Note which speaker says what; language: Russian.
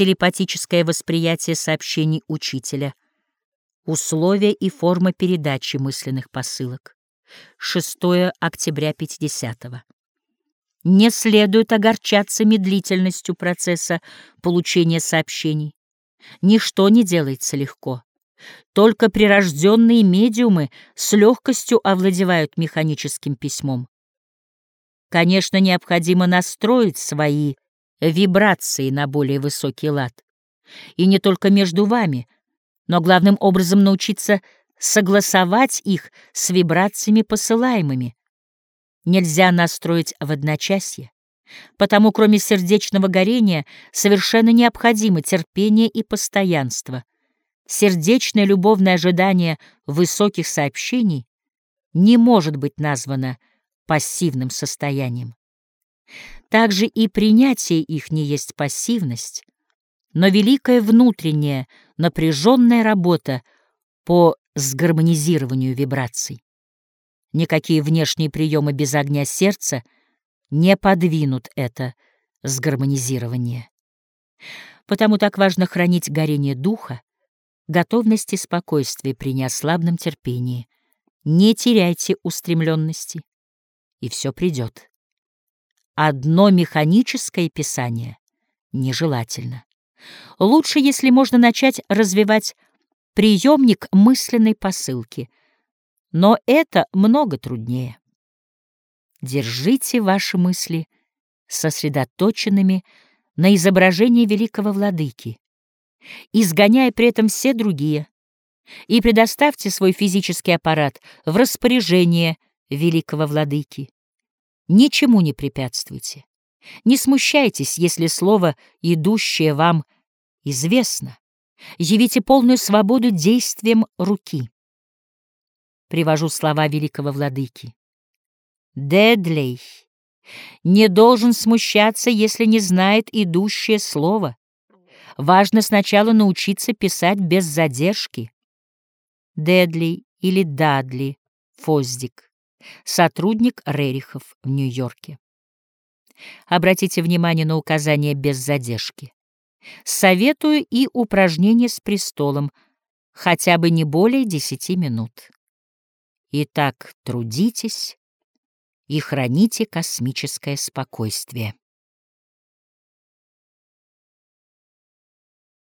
Speaker 1: телепатическое восприятие сообщений учителя, условия и форма передачи мысленных посылок. 6 октября 50 -го. Не следует огорчаться медлительностью процесса получения сообщений. Ничто не делается легко. Только прирожденные медиумы с легкостью овладевают механическим письмом. Конечно, необходимо настроить свои вибрации на более высокий лад. И не только между вами, но главным образом научиться согласовать их с вибрациями посылаемыми. Нельзя настроить в одночасье, потому кроме сердечного горения совершенно необходимо терпение и постоянство. Сердечное любовное ожидание высоких сообщений не может быть названо пассивным состоянием. Также и принятие их не есть пассивность, но великая внутренняя напряженная работа по сгармонизированию вибраций. Никакие внешние приемы без огня сердца не подвинут это сгармонизирование. Потому так важно хранить горение духа, готовность и спокойствие при неослабном терпении. Не теряйте устремленности, и все придет. Одно механическое писание нежелательно. Лучше, если можно начать развивать приемник мысленной посылки, но это много труднее. Держите ваши мысли сосредоточенными на изображении великого владыки, изгоняя при этом все другие, и предоставьте свой физический аппарат в распоряжение великого владыки. Ничему не препятствуйте. Не смущайтесь, если слово, идущее вам, известно. Явите полную свободу действием руки. Привожу слова великого владыки. Дедлей не должен смущаться, если не знает идущее слово. Важно сначала научиться писать без задержки. Дедли или Дадли Фоздик, сотрудник Рерихов в Нью-Йорке. Обратите внимание на указание без задержки. Советую и упражнение с престолом, хотя бы не более десяти минут. Итак, трудитесь и храните космическое спокойствие.